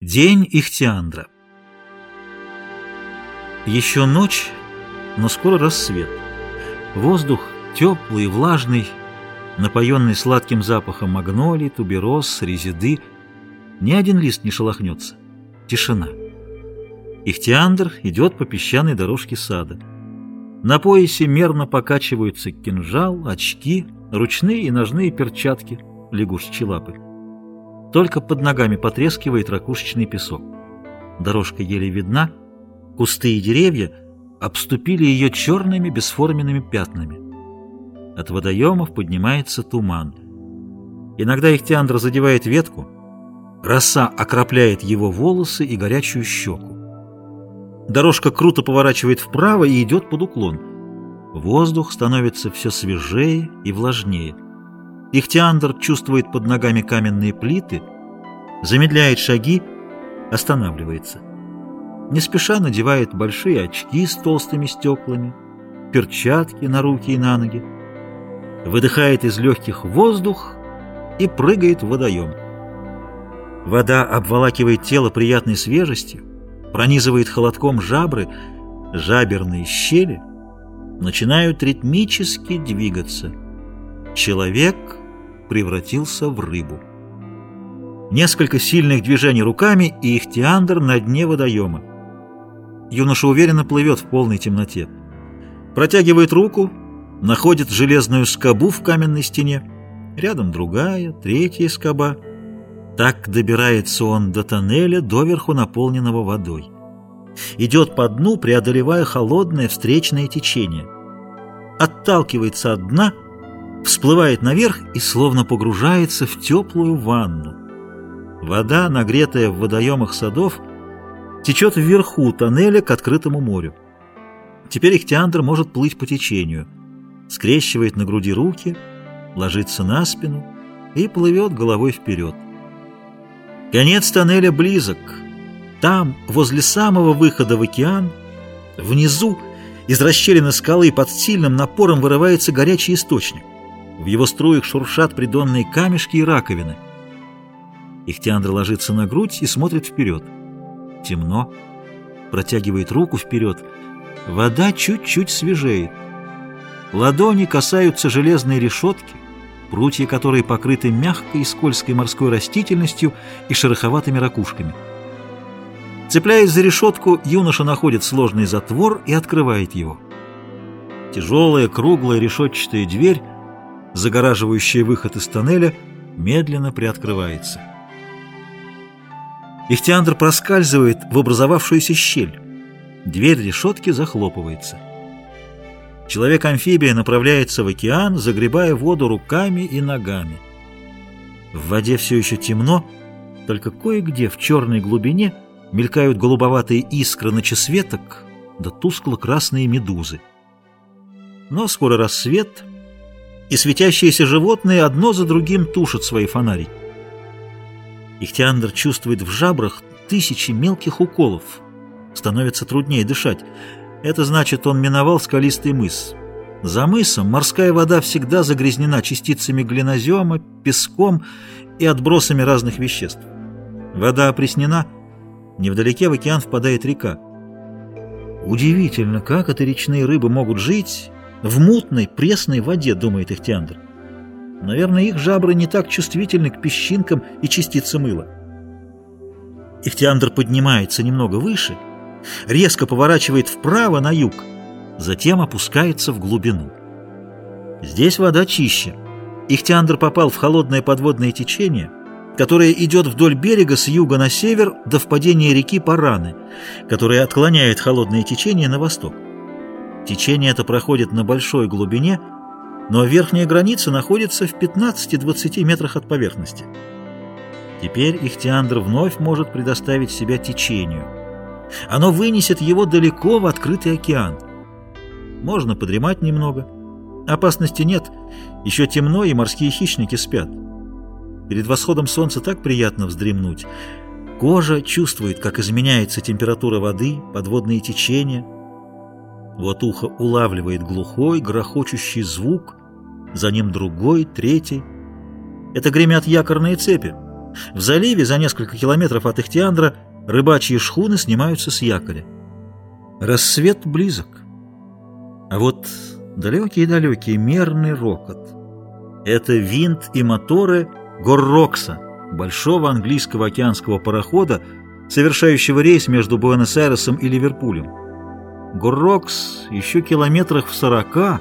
День Ихтиандра. Еще ночь, но скоро рассвет. Воздух теплый и влажный, напоенный сладким запахом магнолий, тубероз, резиды. Ни один лист не шелохнется. Тишина. Ихтиандр идет по песчаной дорожке сада. На поясе мерно покачиваются кинжал, очки, ручные и ножные перчатки лягушечьи лапы. Только под ногами потрескивает ракушечный песок. Дорожка еле видна, кусты и деревья обступили ее черными бесформенными пятнами. От водоемов поднимается туман. Иногда Ихтиандр задевает ветку, роса окропляет его волосы и горячую щеку. Дорожка круто поворачивает вправо и идет под уклон. Воздух становится все свежее и влажнее. Ихтиандр чувствует под ногами каменные плиты, замедляет шаги, останавливается. Не спеша надевает большие очки с толстыми стеклами, перчатки на руки и на ноги, выдыхает из легких воздух и прыгает в водоем. Вода обволакивает тело приятной свежестью, пронизывает холодком жабры, жаберные щели начинают ритмически двигаться. Человек превратился в рыбу. Несколько сильных движений руками, и Ихтиандр на дне водоема. Юноша уверенно плывет в полной темноте. Протягивает руку, находит железную скобу в каменной стене. Рядом другая, третья скоба. Так добирается он до тоннеля, доверху наполненного водой. Идет по дну, преодолевая холодное встречное течение. Отталкивается от дна — всплывает наверх и словно погружается в теплую ванну. Вода, нагретая в водоемах садов, течет вверху тоннеля к открытому морю. Теперь Ихтиандр может плыть по течению, скрещивает на груди руки, ложится на спину и плывет головой вперед. Конец тоннеля близок. Там, возле самого выхода в океан, внизу, из расщелины скалы под сильным напором вырывается горячий источник. В его струях шуршат придонные камешки и раковины. Ихтиандр ложится на грудь и смотрит вперед. Темно. Протягивает руку вперед. Вода чуть-чуть свежеет. Ладони касаются железной решетки, прутья которой покрыты мягкой и скользкой морской растительностью и шероховатыми ракушками. Цепляясь за решетку, юноша находит сложный затвор и открывает его. Тяжелая, круглая решетчатая дверь загораживающая выход из тоннеля, медленно приоткрывается. Ихтиандр проскальзывает в образовавшуюся щель. Дверь решетки захлопывается. Человек-амфибия направляется в океан, загребая воду руками и ногами. В воде все еще темно, только кое-где в черной глубине мелькают голубоватые искры ночесветок да тускло-красные медузы. Но скоро рассвет — и светящиеся животные одно за другим тушат свои фонари. Ихтиандр чувствует в жабрах тысячи мелких уколов. Становится труднее дышать. Это значит, он миновал скалистый мыс. За мысом морская вода всегда загрязнена частицами глинозема, песком и отбросами разных веществ. Вода опреснена, невдалеке в океан впадает река. Удивительно, как это речные рыбы могут жить в мутной, пресной воде, думает Ихтиандр. Наверное, их жабры не так чувствительны к песчинкам и частицам мыла. Ихтиандр поднимается немного выше, резко поворачивает вправо на юг, затем опускается в глубину. Здесь вода чище. Ихтиандр попал в холодное подводное течение, которое идет вдоль берега с юга на север до впадения реки Параны, которая отклоняет холодное течение на восток. Течение это проходит на большой глубине, но верхняя граница находится в 15-20 метрах от поверхности. Теперь Ихтиандр вновь может предоставить себя течению. Оно вынесет его далеко в открытый океан. Можно подремать немного. Опасности нет. Еще темно, и морские хищники спят. Перед восходом солнца так приятно вздремнуть. Кожа чувствует, как изменяется температура воды, подводные течения – вот ухо улавливает глухой, грохочущий звук, за ним другой, третий. Это гремят якорные цепи. В заливе за несколько километров от Ихтиандра рыбачьи шхуны снимаются с якоря. Рассвет близок. А вот далекий-далекий мерный рокот. Это винт и моторы Горрокса, большого английского океанского парохода, совершающего рейс между Буэнос-Айресом и Ливерпулем. Горрокс еще километрах в сорока,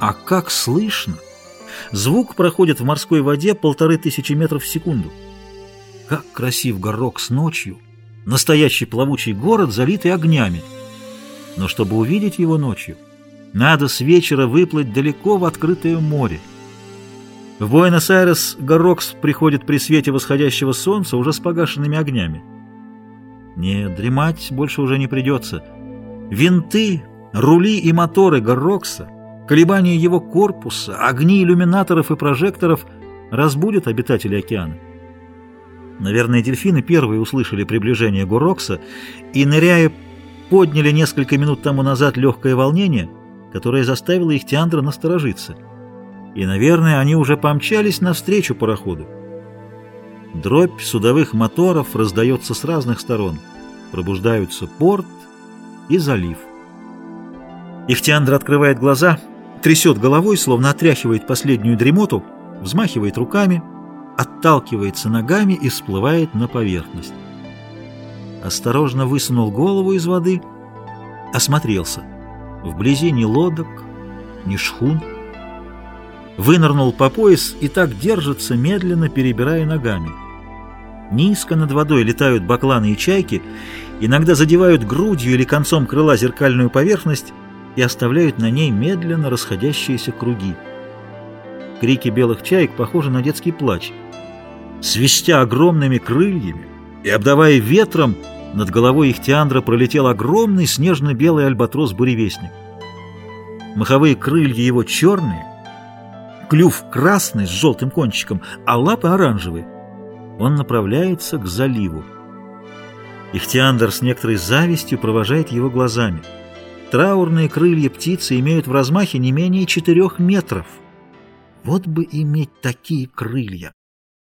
а как слышно! Звук проходит в морской воде полторы тысячи метров в секунду. Как красив Горрокс ночью! Настоящий плавучий город, залитый огнями. Но чтобы увидеть его ночью, надо с вечера выплыть далеко в открытое море. В Буэнос-Айрес Горокс приходит при свете восходящего солнца уже с погашенными огнями. Нет, дремать больше уже не придется. Винты, рули и моторы Горокса, колебания его корпуса, огни иллюминаторов и прожекторов разбудят обитателей океана. Наверное, дельфины первые услышали приближение Горокса и, ныряя, подняли несколько минут тому назад легкое волнение, которое заставило их Тиандра насторожиться. И, наверное, они уже помчались навстречу пароходу. Дробь судовых моторов раздается с разных сторон. Пробуждаются порт и залив. Ихтиандр открывает глаза, трясет головой, словно отряхивает последнюю дремоту, взмахивает руками, отталкивается ногами и всплывает на поверхность. Осторожно высунул голову из воды, осмотрелся. Вблизи ни лодок, ни шхун. Вынырнул по пояс и так держится, медленно перебирая ногами. Низко над водой летают бакланы и чайки, иногда задевают грудью или концом крыла зеркальную поверхность и оставляют на ней медленно расходящиеся круги. Крики белых чаек похожи на детский плач. Свистя огромными крыльями и обдавая ветром, над головой Ихтиандра пролетел огромный снежно-белый альбатрос-буревестник. Маховые крылья его черные, клюв красный с желтым кончиком, а лапы оранжевые. Он направляется к заливу. Ихтиандр с некоторой завистью провожает его глазами. Траурные крылья птицы имеют в размахе не менее четырех метров. Вот бы иметь такие крылья!